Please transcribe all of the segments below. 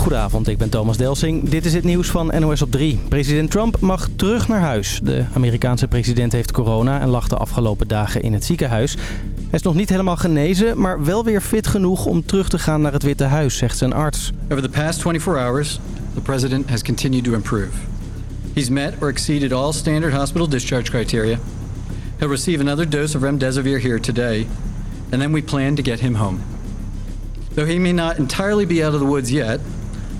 Goedenavond, ik ben Thomas Delsing. Dit is het nieuws van NOS op 3. President Trump mag terug naar huis. De Amerikaanse president heeft corona en lag de afgelopen dagen in het ziekenhuis. Hij is nog niet helemaal genezen, maar wel weer fit genoeg om terug te gaan naar het Witte Huis, zegt zijn arts. Over the past 24 hours, the president has continued to improve. He's met or exceeded all standard hospital discharge criteria. He'll receive another dose of remdesivir here today, and then we plan to get him home. Though he may not entirely be out of the woods yet,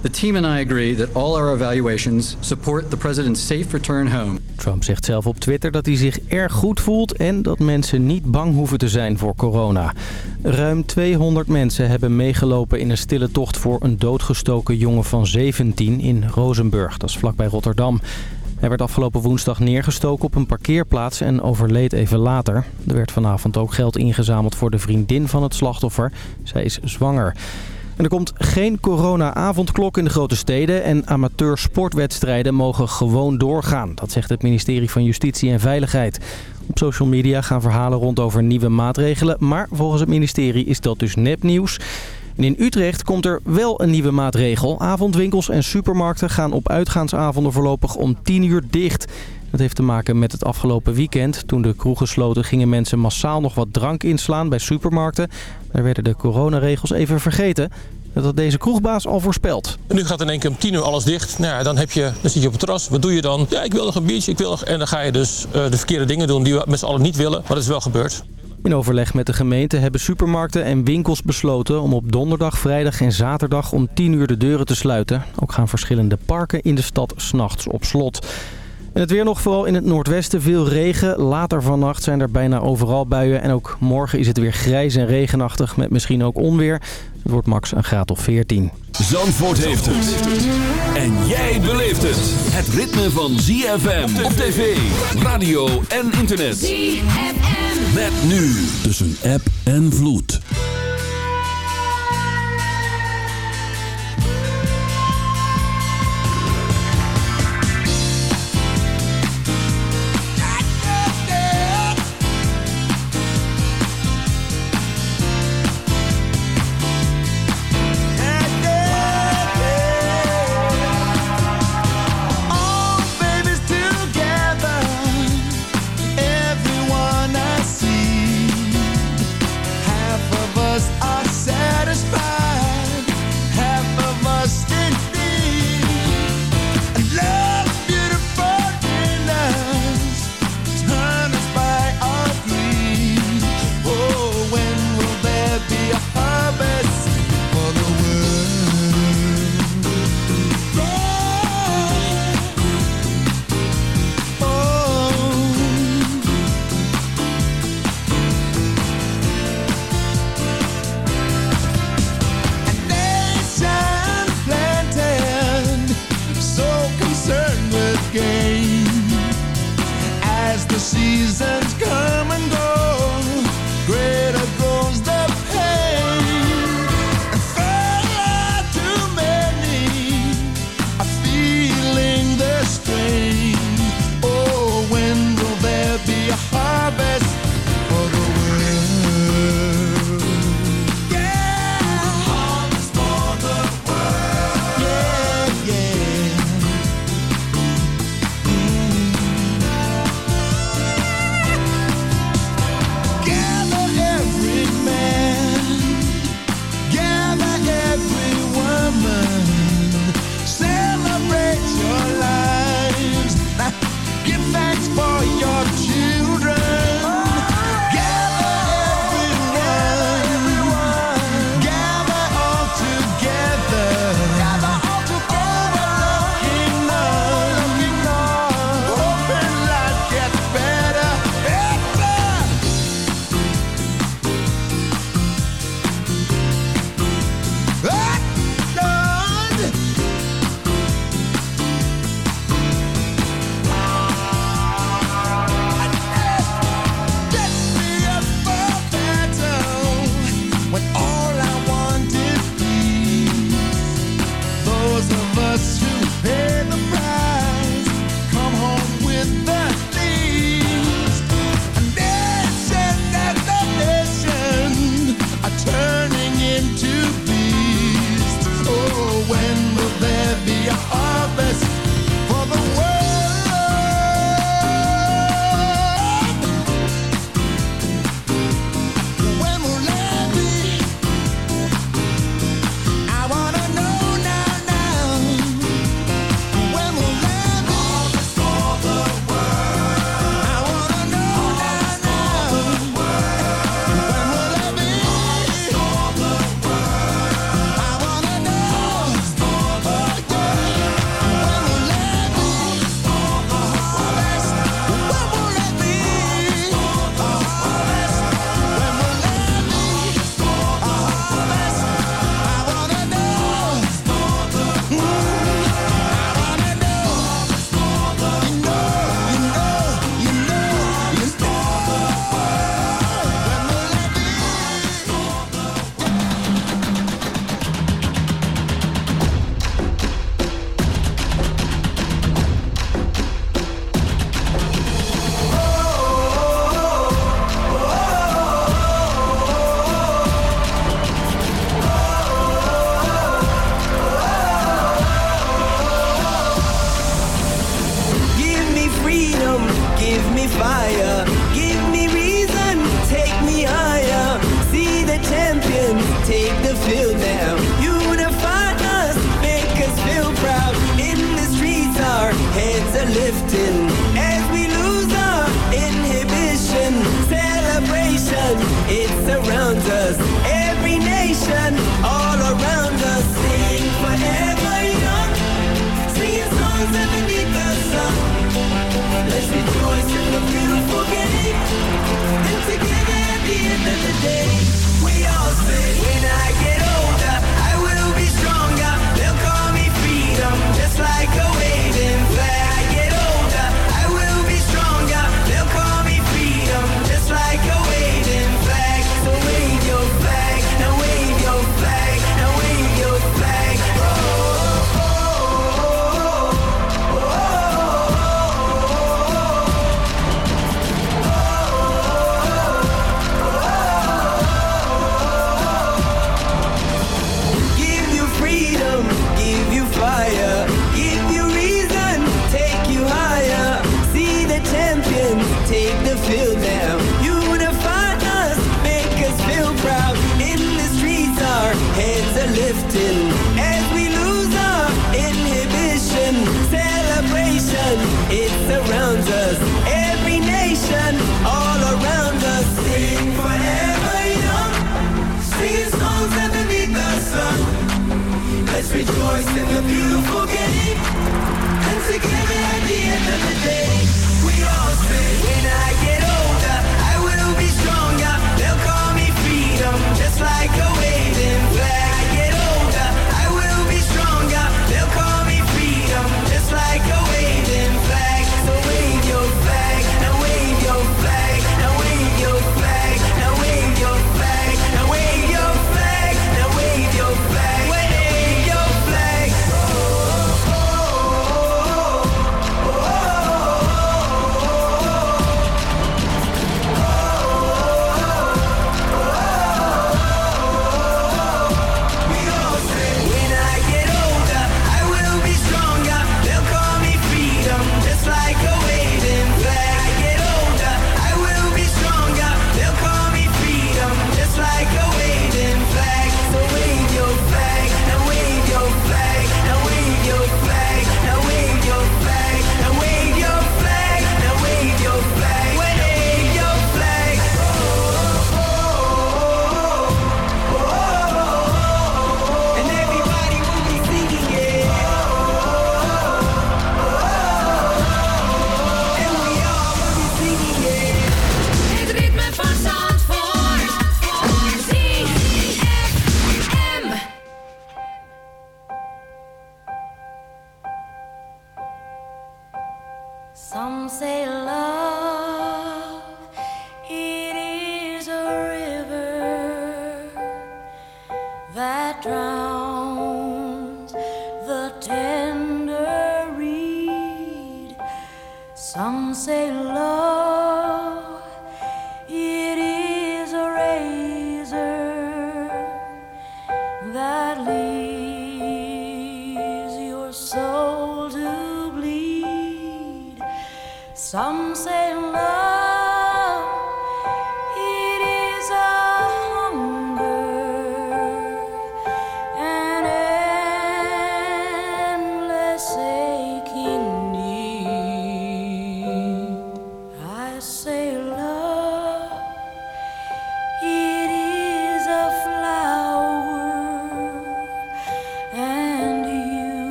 the team and I agree that all our evaluations support the president's safe return home. Trump zegt zelf op Twitter dat hij zich erg goed voelt en dat mensen niet bang hoeven te zijn voor corona. Ruim 200 mensen hebben meegelopen in een stille tocht voor een doodgestoken jongen van 17 in Rozenburg. Dat is vlakbij Rotterdam. Hij werd afgelopen woensdag neergestoken op een parkeerplaats en overleed even later. Er werd vanavond ook geld ingezameld voor de vriendin van het slachtoffer. Zij is zwanger. En er komt geen corona-avondklok in de grote steden en amateursportwedstrijden mogen gewoon doorgaan. Dat zegt het ministerie van Justitie en Veiligheid. Op social media gaan verhalen rond over nieuwe maatregelen, maar volgens het ministerie is dat dus nepnieuws. En in Utrecht komt er wel een nieuwe maatregel. Avondwinkels en supermarkten gaan op uitgaansavonden voorlopig om 10 uur dicht. Dat heeft te maken met het afgelopen weekend. Toen de kroegen sloten gingen mensen massaal nog wat drank inslaan bij supermarkten. Daar werden de coronaregels even vergeten. Dat had deze kroegbaas al voorspeld. Nu gaat in één keer om tien uur alles dicht. Nou ja, dan, heb je, dan zit je op het terras. Wat doe je dan? Ja, ik wil nog een biertje. Ik wil nog... En dan ga je dus uh, de verkeerde dingen doen die we met z'n allen niet willen. Maar dat is wel gebeurd. In overleg met de gemeente hebben supermarkten en winkels besloten om op donderdag, vrijdag en zaterdag om 10 uur de deuren te sluiten. Ook gaan verschillende parken in de stad s'nachts op slot. En het weer nog vooral in het noordwesten. Veel regen. Later vannacht zijn er bijna overal buien. En ook morgen is het weer grijs en regenachtig met misschien ook onweer. Het wordt max een graad of 14. Zandvoort heeft het. En jij beleeft het. Het ritme van ZFM op tv, radio en internet. ZFM. Met nu tussen app en vloed.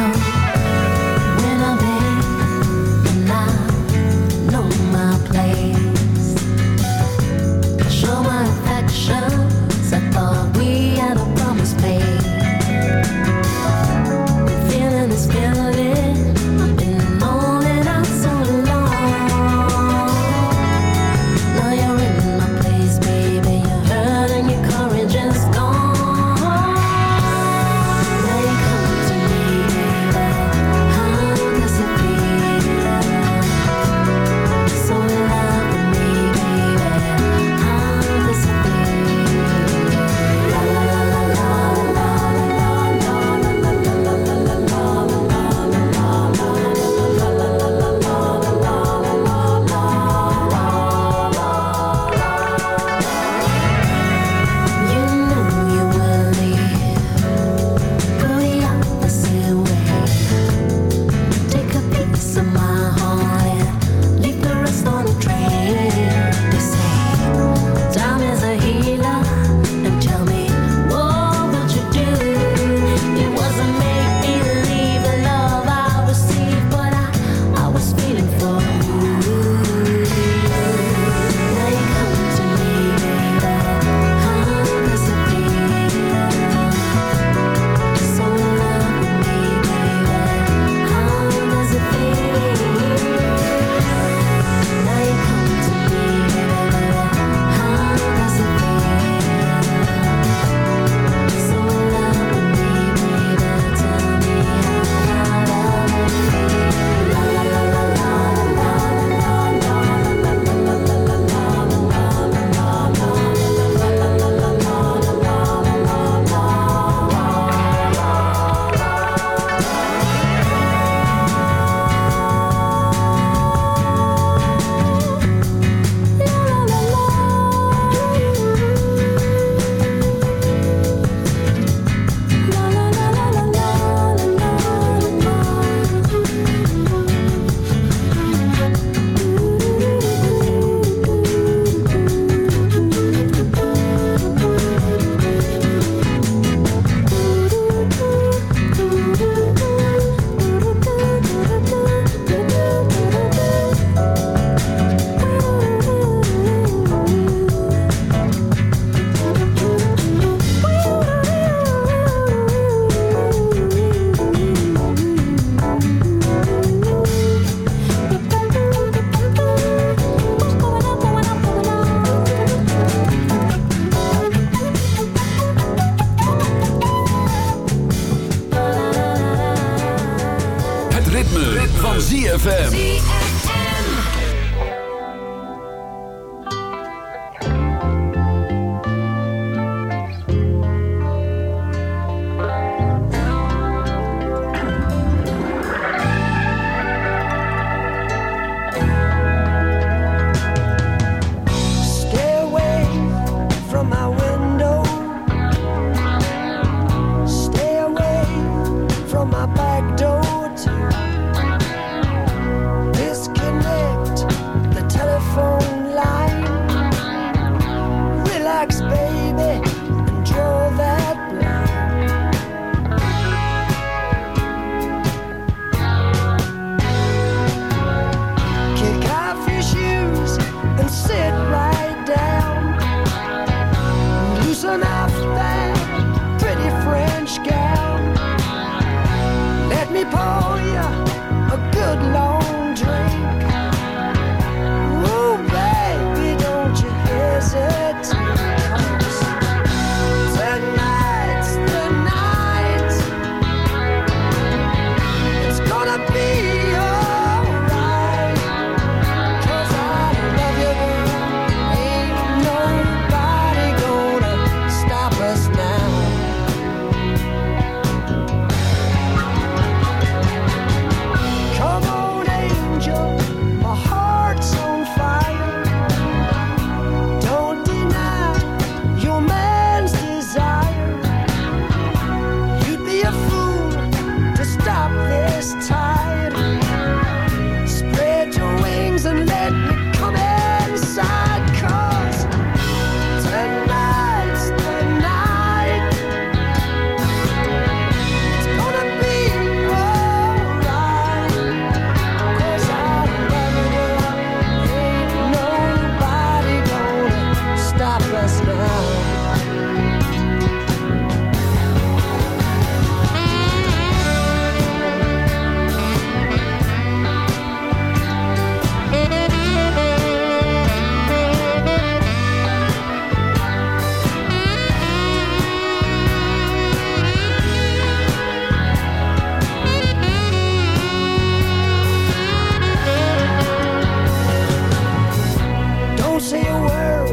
know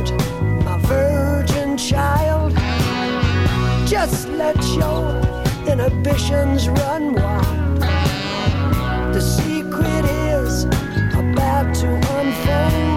bird, my virgin child. Just let your inhibitions run wild. The secret is about to unfold.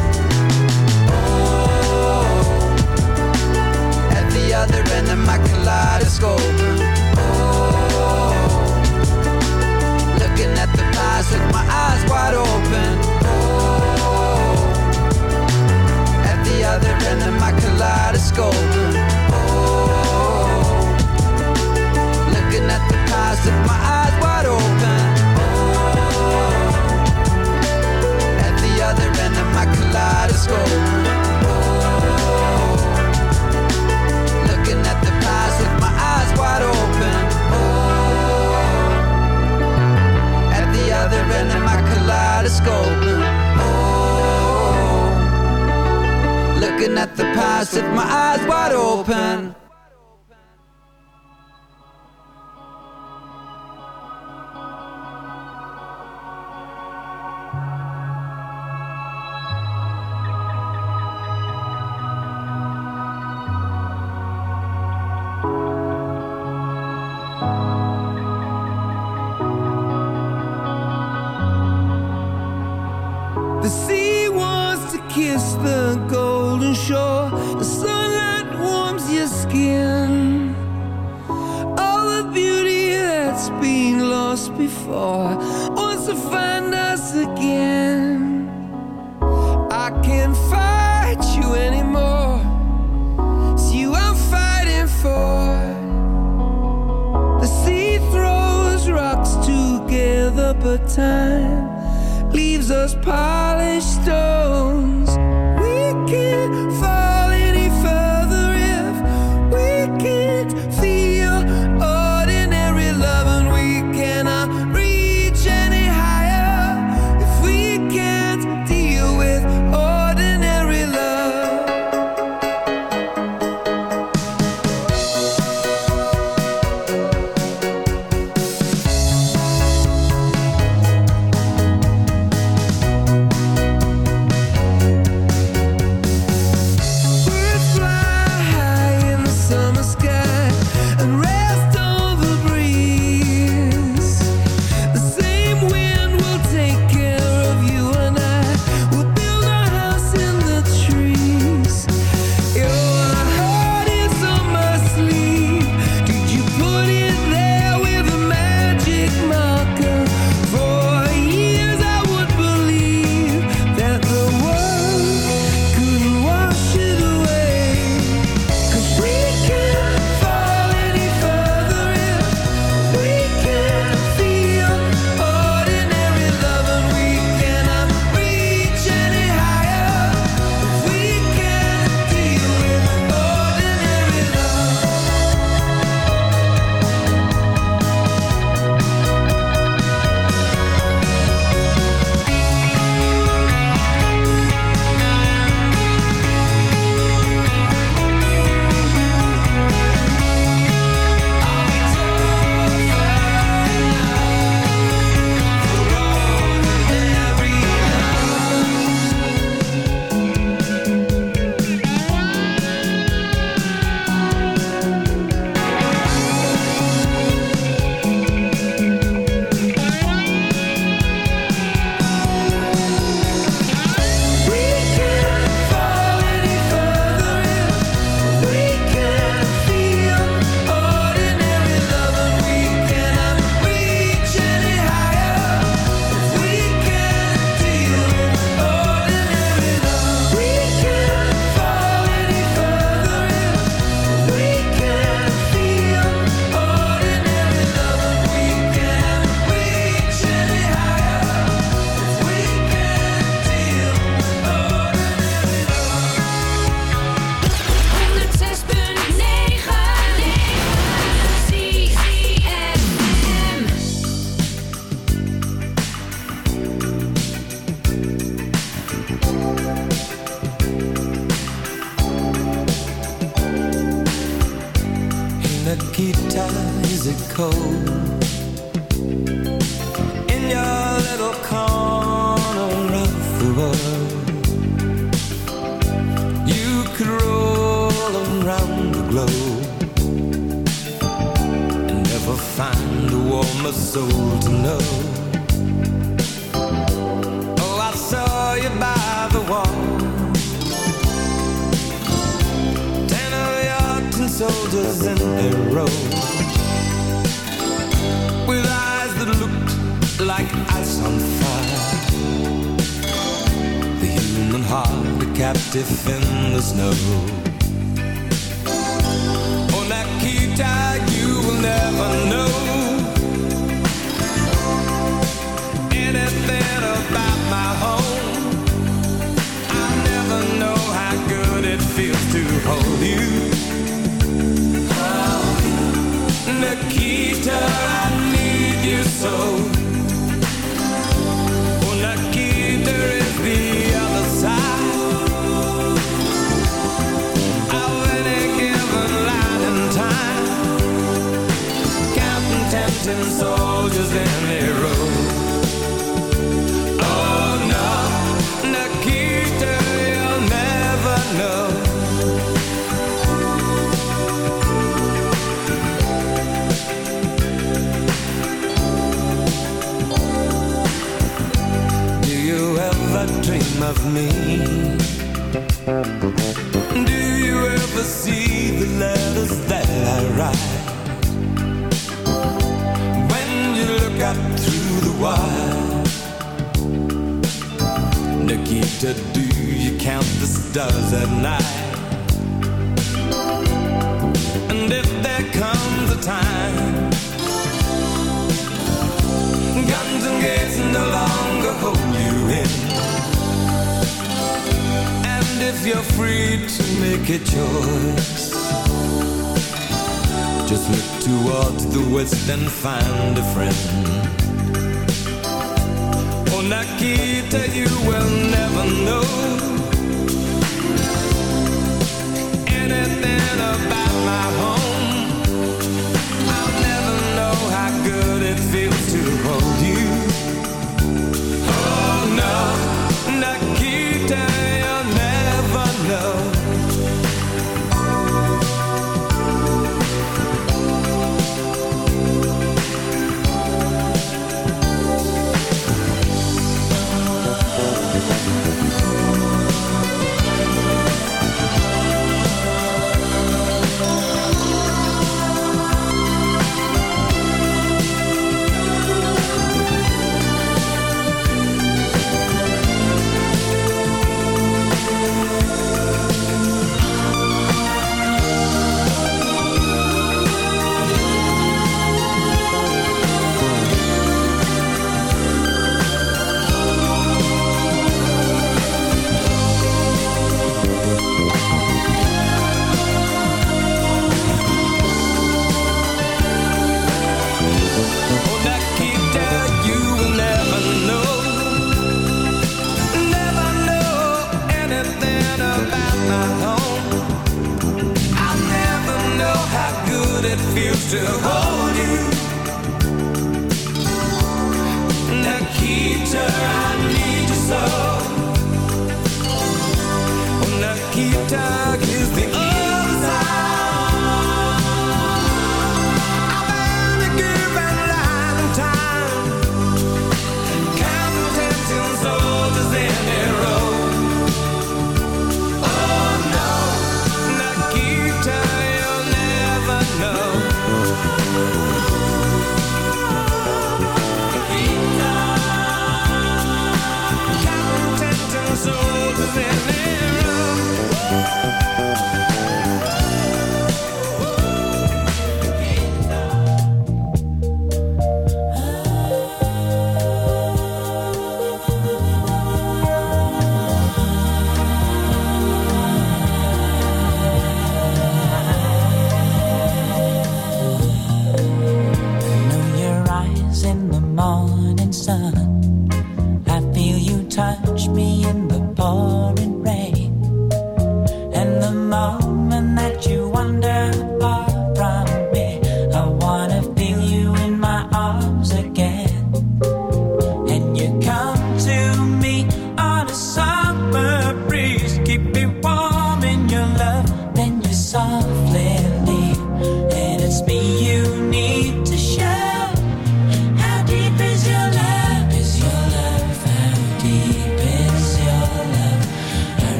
Looking at the past with my eyes wide open.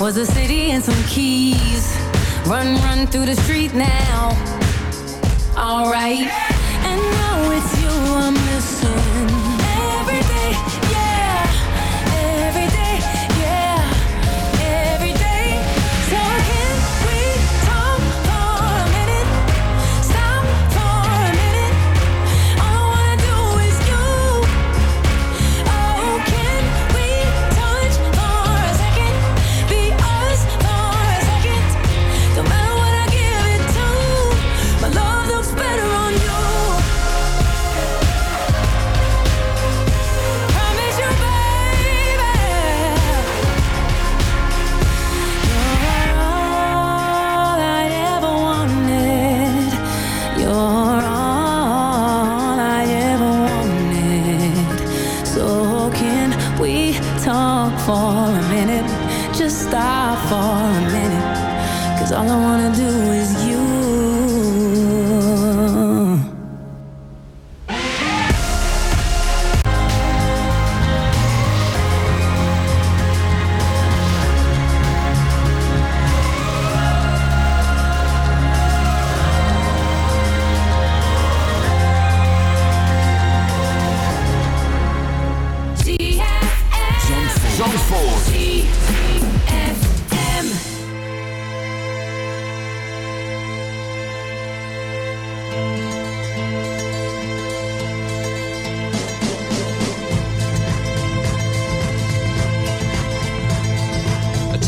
Was a city and some keys. Run, run through the street now. Alright. And now it's